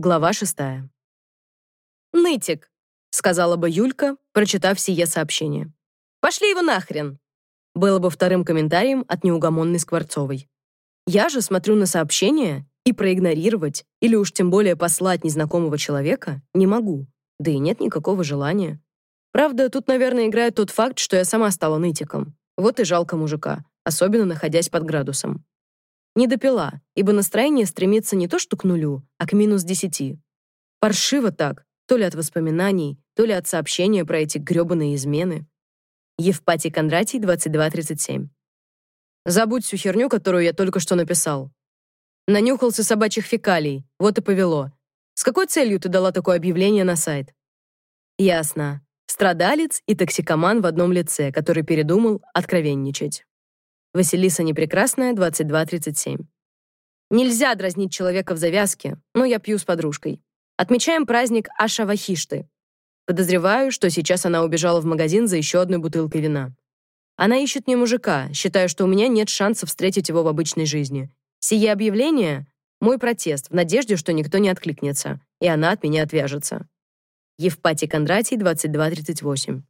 Глава шестая. «Нытик», — сказала бы Юлька, прочитав сие сообщение. «Пошли его нахрен!» Было бы вторым комментарием от неугомонной Скворцовой. Я же смотрю на сообщение и проигнорировать или уж тем более послать незнакомого человека не могу. Да и нет никакого желания. Правда, тут, наверное, играет тот факт, что я сама стала нытиком. Вот и жалко мужика, особенно находясь под градусом. Не допила, ибо настроение стремится не то что к нулю, а к минус десяти. Паршиво так, то ли от воспоминаний, то ли от сообщения про эти грёбаные измены. Евпатий Кондратий, 2237. Забудь всю херню, которую я только что написал. Нанюхался собачьих фекалий, вот и повело. С какой целью ты дала такое объявление на сайт? Ясно. Страдалец и токсикоман в одном лице, который передумал откровенничать. Василиса Непрекрасная, 22.37. Нельзя дразнить человека в завязке, но я пью с подружкой. Отмечаем праздник Ашавахишты. Подозреваю, что сейчас она убежала в магазин за еще одной бутылкой вина. Она ищет мне мужика, считая, что у меня нет шансов встретить его в обычной жизни. Сие объявление — мой протест в надежде, что никто не откликнется, и она от меня отвяжется. Евпатий Кондратий, 22.38.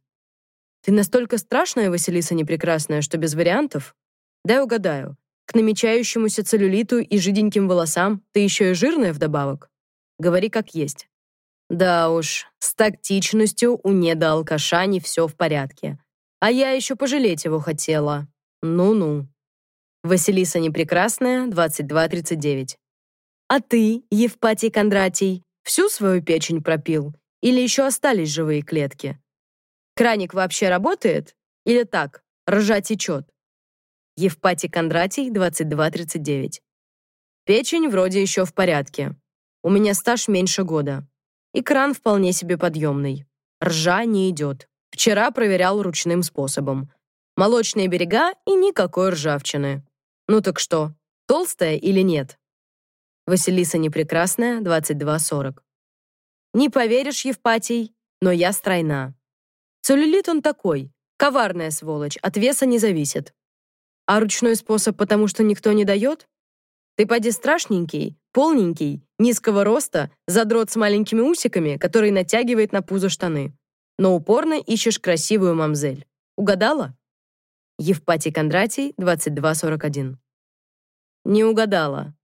Ты настолько страшная, Василиса Непрекрасная, что без вариантов? Дай угадаю. К намечающемуся целлюлиту и жиденьким волосам ты еще и жирная вдобавок? Говори как есть. Да уж, с тактичностью у недоалкаша не все в порядке. А я еще пожалеть его хотела. Ну-ну. Василиса Непрекрасная, 22.39. А ты, Евпатий Кондратий, всю свою печень пропил? Или еще остались живые клетки? Краник вообще работает? Или так, ржа течет? Евпатий Кондратий, 2239. Печень вроде еще в порядке. У меня стаж меньше года. И кран вполне себе подъемный. Ржа не идет. Вчера проверял ручным способом. Молочные берега и никакой ржавчины. Ну так что, толстая или нет? Василиса Непрекрасная, 2240. Не поверишь, Евпатий, но я стройна. Целлюлит он такой, коварная сволочь, от веса не зависит. А ручной способ, потому что никто не дает? Ты поди страшненький, полненький, низкого роста, задрот с маленькими усиками, который натягивает на пузо штаны. Но упорно ищешь красивую мамзель. Угадала? Евпатий Кондратий, 2241. Не угадала.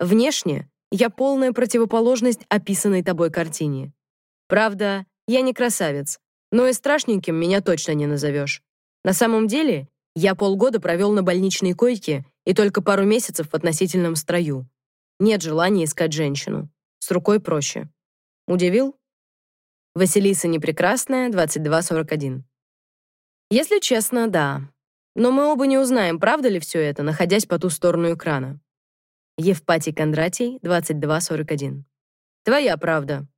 Внешне я полная противоположность описанной тобой картине. Правда, я не красавец, но и страшненьким меня точно не назовешь. На самом деле, я полгода провел на больничной койке и только пару месяцев в относительном строю. Нет желания искать женщину. С рукой проще. Удивил? Василиса Непрекрасная, 2241. Если честно, да. Но мы оба не узнаем, правда ли все это, находясь по ту сторону экрана. Евпатий Кондратий, 2241. Твоя правда.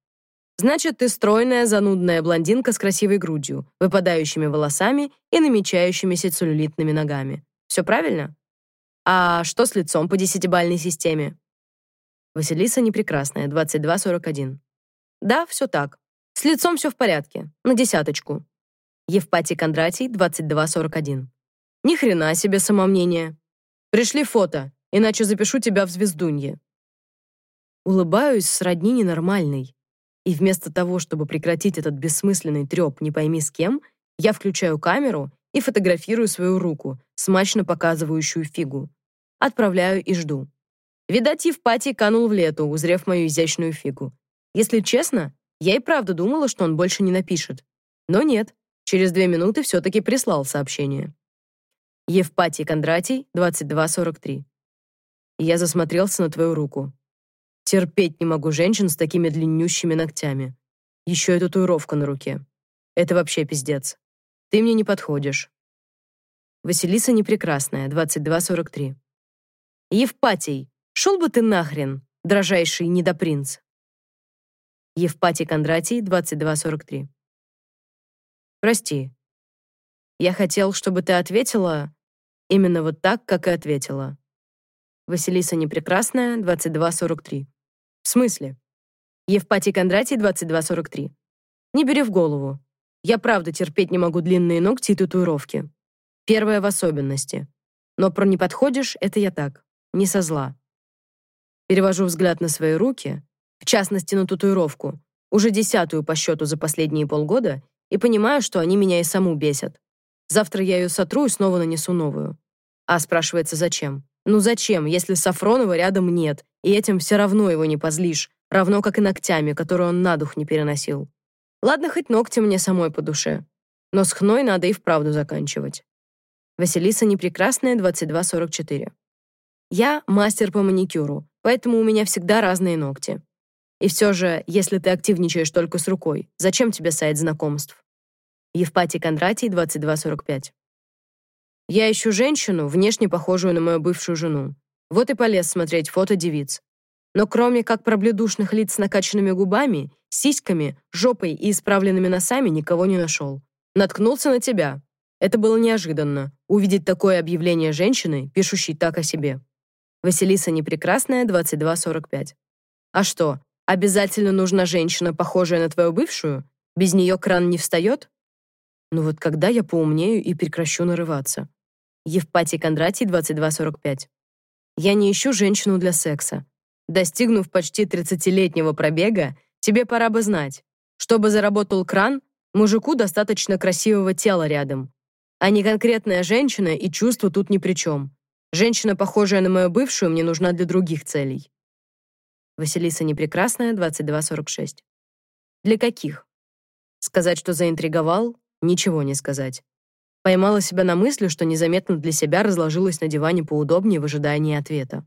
Значит, ты стройная, занудная блондинка с красивой грудью, выпадающими волосами и намечающимися целлюлитными ногами. Все правильно? А что с лицом по десятибалльной системе? Василиса Непрекрасная, 2241. Да, все так. С лицом все в порядке. На десяточку. Евпатий Кондратий, 2241. Ни хрена себе самомнение. Пришли фото, иначе запишу тебя в звездунье. Улыбаюсь сродни ненормальной. И вместо того, чтобы прекратить этот бессмысленный трёп не пойми с кем, я включаю камеру и фотографирую свою руку, смачно показывающую фигу. Отправляю и жду. Видать, Евпатий канул в лету, узрев мою изящную фигу. Если честно, я и правда думала, что он больше не напишет. Но нет, через две минуты все-таки прислал сообщение. Евпатий Кондратий, 2243. Я засмотрелся на твою руку. Терпеть не могу женщин с такими длиннющими ногтями. Еще и татуировка на руке. Это вообще пиздец. Ты мне не подходишь. Василиса Непрекрасная, 2243. Евпатий, шел бы ты нахрен, дрожайший недопринц. Евпатий Кондратий, 2243. Прости. Я хотел, чтобы ты ответила именно вот так, как и ответила. Василиса Непрекрасная, 2243. В смысле? Евпатий Кондратий, 2243. Не бери в голову. Я правда терпеть не могу длинные ногти и татуировки. Первое в особенности. Но про не подходишь — это я так, не со зла. Перевожу взгляд на свои руки, В частности, на татуировку. Уже десятую по счету за последние полгода, и понимаю, что они меня и саму бесят. Завтра я ее сотру и снова нанесу новую. А спрашивается, зачем? Ну зачем, если Сафронова рядом нет, и этим все равно его не позлишь, равно как и ногтями, которые он на дух не переносил. Ладно, хоть ногти мне самой по душе. Но с хной надо и вправду заканчивать. Василиса Непрекрасная, 2244. Я мастер по маникюру, поэтому у меня всегда разные ногти. И все же, если ты активничаешь только с рукой, зачем тебе сайт знакомств? Евпатий Кондратий, 2245. Я ищу женщину, внешне похожую на мою бывшую жену. Вот и полез смотреть фото девиц. Но кроме как пробледушных лиц с накачанными губами, сиськами, жопой и исправленными носами никого не нашел. Наткнулся на тебя. Это было неожиданно увидеть такое объявление женщины, пишущей так о себе. Василиса Непрекрасная, 2245. А что, Обязательно нужна женщина, похожая на твою бывшую? Без нее кран не встает? Ну вот когда я поумнею и прекращу нарываться? Евпатий Кондратий, 2245. Я не ищу женщину для секса. Достигнув почти 30-летнего пробега, тебе пора бы знать, чтобы заработал кран, мужику достаточно красивого тела рядом. А не конкретная женщина и чувства тут ни при чем. Женщина, похожая на мою бывшую, мне нужна для других целей. Василиса Непрекрасная, 2246. Для каких? Сказать, что заинтриговал, ничего не сказать. Поймала себя на мысли, что незаметно для себя разложилась на диване поудобнее в ожидании ответа.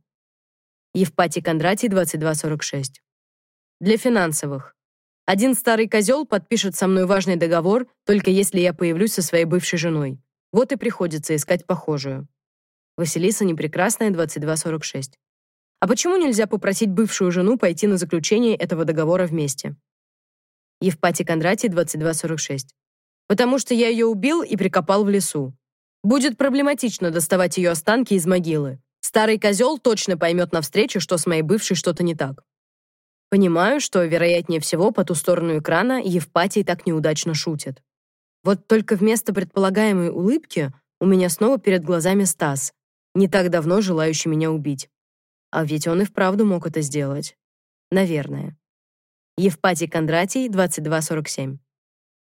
Евпатий Кондратий, 2246. Для финансовых. Один старый козел подпишет со мной важный договор, только если я появлюсь со своей бывшей женой. Вот и приходится искать похожую. Василиса Непрекрасная, 2246. А почему нельзя попросить бывшую жену пойти на заключение этого договора вместе? Евпатий Кондратий, 2246. Потому что я ее убил и прикопал в лесу. Будет проблематично доставать ее останки из могилы. Старый козел точно поймет на встрече, что с моей бывшей что-то не так. Понимаю, что, вероятнее всего, по ту сторону экрана Евпатий так неудачно шутит. Вот только вместо предполагаемой улыбки у меня снова перед глазами Стас, не так давно желающий меня убить. А ведь он и вправду мог это сделать. Наверное. Евпатий Кондратий, 2247.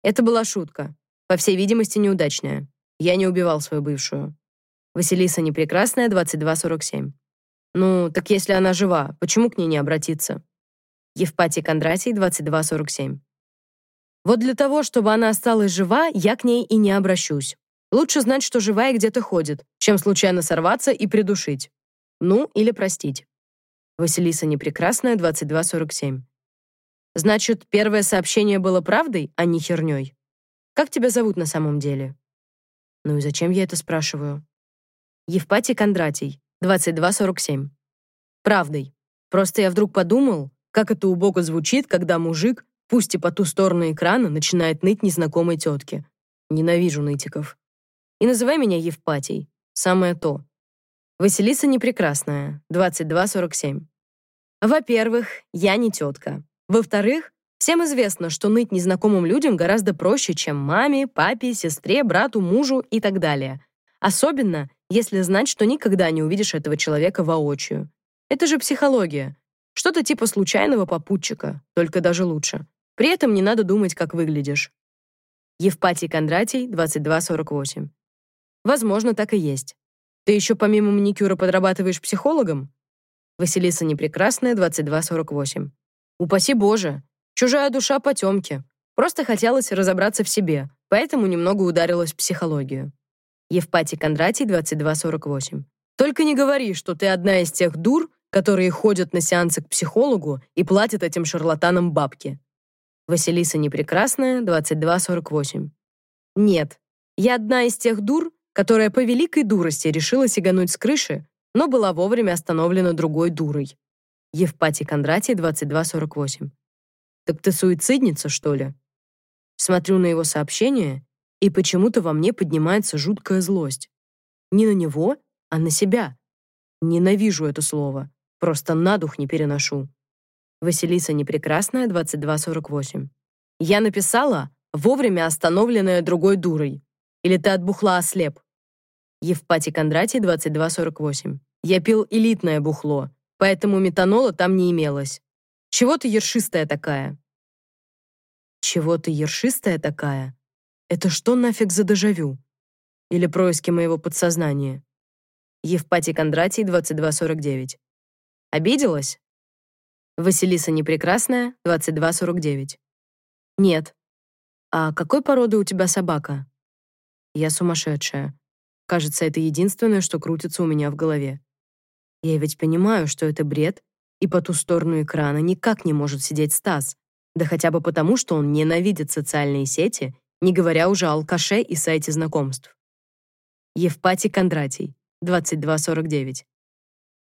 Это была шутка. По всей видимости, неудачная. Я не убивал свою бывшую. Василиса Непрекрасная, 2247. Ну, так если она жива, почему к ней не обратиться? Евпатий Кондратий, 2247. Вот для того, чтобы она осталась жива, я к ней и не обращусь. Лучше знать, что живая где-то ходит, чем случайно сорваться и придушить. Ну, или простить. Василиса Непрекрасная, 2247. Значит, первое сообщение было правдой, а не херней? Как тебя зовут на самом деле? Ну и зачем я это спрашиваю? Евпатий Кондратий, 2247. Правдой. Просто я вдруг подумал, как это убого звучит, когда мужик, пусть и по ту сторону экрана, начинает ныть незнакомой тетке. Ненавижу нытиков. И называй меня Евпатий. Самое то. Василиса Непрекрасная, 2247. Во-первых, я не тетка. Во-вторых, всем известно, что ныть незнакомым людям гораздо проще, чем маме, папе, сестре, брату, мужу и так далее. Особенно, если знать, что никогда не увидишь этого человека воочию. Это же психология. Что-то типа случайного попутчика, только даже лучше. При этом не надо думать, как выглядишь. Евпатий Кондратий, 2248. Возможно, так и есть. Ты еще помимо маникюра подрабатываешь психологом? Василиса Непрекрасная, 2248. Упаси Боже. Чужая душа потемки. Просто хотелось разобраться в себе, поэтому немного ударилась в психологию. Евпатий Кондратий, 2248. Только не говори, что ты одна из тех дур, которые ходят на сеансы к психологу и платят этим шарлатанам бабки. Василиса Непрекрасная, 2248. Нет, я одна из тех дур, которая по великой дурости решила сигануть с крыши, но была вовремя остановлена другой дурой. Евпатий Кондратий, 2248. «Так ты суицидница, что ли?» Смотрю на его сообщение, и почему-то во мне поднимается жуткая злость. Не на него, а на себя. Ненавижу это слово. Просто на дух не переношу. Василиса Непрекрасная, 2248. Я написала, вовремя остановленная другой дурой. Или ты от бухла ослеп? Евпатий Кондратий, 2248. Я пил элитное бухло, поэтому метанола там не имелось. Чего ты ершистая такая? Чего ты ершистая такая? Это что нафиг за дежавю? Или происки моего подсознания? Евпатий Кондратий, 2249. Обиделась? Василиса Непрекрасная, 2249. Нет. А какой породы у тебя собака? Я сумасшедшая. Кажется, это единственное, что крутится у меня в голове. Я ведь понимаю, что это бред, и по ту сторону экрана никак не может сидеть Стас. Да хотя бы потому, что он ненавидит социальные сети, не говоря уже о алкаше и сайте знакомств. Евпатий Кондратий, 2249.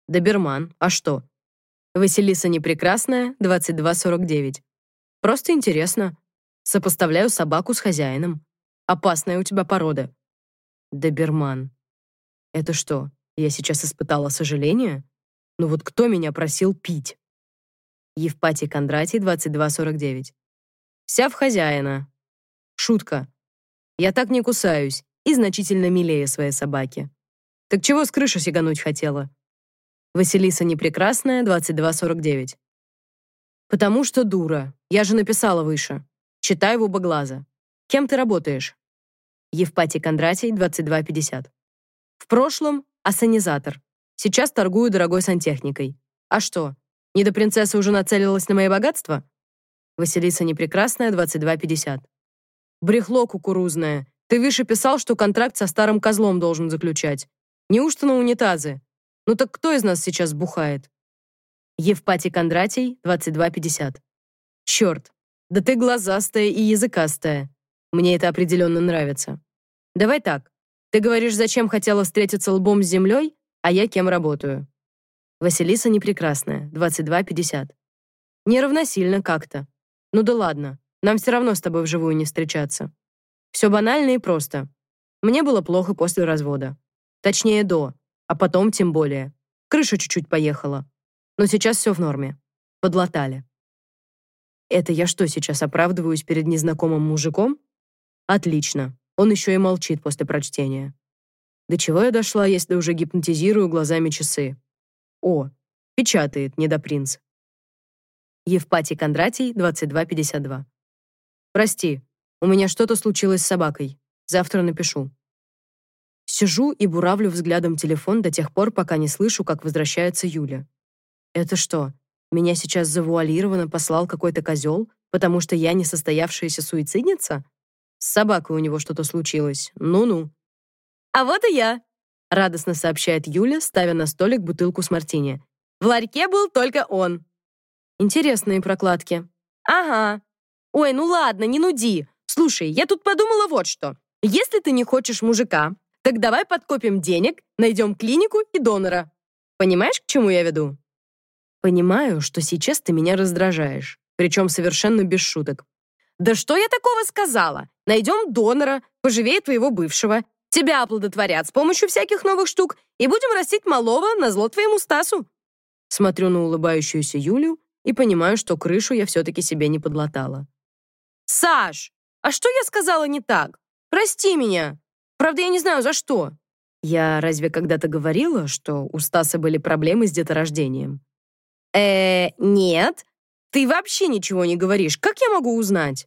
Доберман, а что? Василиса Непрекрасная, 2249. Просто интересно. Сопоставляю собаку с хозяином. Опасная у тебя порода. Доберман. Это что, я сейчас испытала сожаление? Ну вот кто меня просил пить? Евпатий Кондратий, 2249. Вся в хозяина. Шутка. Я так не кусаюсь и значительно милее своей собаки. Так чего с крыши сигануть хотела? Василиса Непрекрасная, 2249. Потому что дура. Я же написала выше. Читай в оба глаза. Кем ты работаешь? Евпатий Кондратий, 2250. В прошлом ассанизатор. Сейчас торгую дорогой сантехникой. А что, не до принцессы уже нацелилась на мои богатства? Василиса Непрекрасная, 2250. Брехло кукурузное. Ты выше писал, что контракт со старым козлом должен заключать. Неужто на унитазы? Ну так кто из нас сейчас бухает? Евпатий Кондратий, 2250. Черт, да ты глазастая и языкастая. Мне это определенно нравится. Давай так. Ты говоришь, зачем хотела встретиться лбом с землей, а я кем работаю. Василиса Непрекрасная, 2250. Неравносильно как-то. Ну да ладно, нам все равно с тобой вживую не встречаться. Все банально и просто. Мне было плохо после развода. Точнее, до а потом тем более. Крыша чуть-чуть поехала. Но сейчас все в норме. Подлатали. Это я что, сейчас оправдываюсь перед незнакомым мужиком? Отлично. Он еще и молчит после прочтения. До чего я дошла, если уже гипнотизирую глазами часы? О, печатает недопринц. Евпатий Кондратий, 2252. Прости, у меня что-то случилось с собакой. Завтра напишу. Сижу и буравлю взглядом телефон до тех пор, пока не слышу, как возвращается Юля. Это что, меня сейчас завуалированно послал какой-то козел, потому что я не состоявшаяся суицидница? С собакой у него что-то случилось. Ну-ну. А вот и я, радостно сообщает Юля, ставя на столик бутылку с мартини. В ларьке был только он. Интересные прокладки. Ага. Ой, ну ладно, не нуди. Слушай, я тут подумала вот что. Если ты не хочешь мужика, так давай подкопим денег, найдем клинику и донора. Понимаешь, к чему я веду? Понимаю, что сейчас ты меня раздражаешь, причем совершенно без шуток. Да что я такого сказала? Найдем донора, поживее твоего бывшего, тебя оплодотворят с помощью всяких новых штук и будем растить малого на зло твоему Стасу. Смотрю на улыбающуюся Юлю и понимаю, что крышу я все-таки себе не подлатала. «Саш, а что я сказала не так? Прости меня!» Правда, я не знаю, за что. Я разве когда-то говорила, что у Стаса были проблемы с деторождением? Э, нет. Ты вообще ничего не говоришь. Как я могу узнать?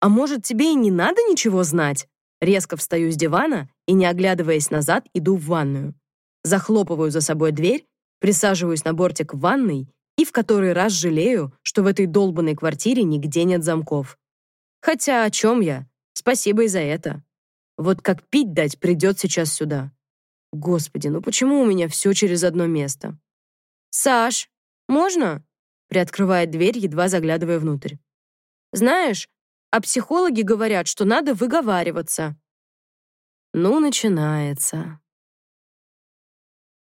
А может, тебе и не надо ничего знать? Резко встаю с дивана и, не оглядываясь назад, иду в ванную. Захлопываю за собой дверь, присаживаюсь на бортик в ванной и в который раз жалею, что в этой долбанной квартире нигде нет замков. Хотя о чем я? Спасибо и за это. Вот как пить дать придет сейчас сюда. Господи, ну почему у меня все через одно место? Саш, можно? Приоткрывает дверь, едва заглядывая внутрь. Знаешь, а психологи говорят, что надо выговариваться. Ну, начинается.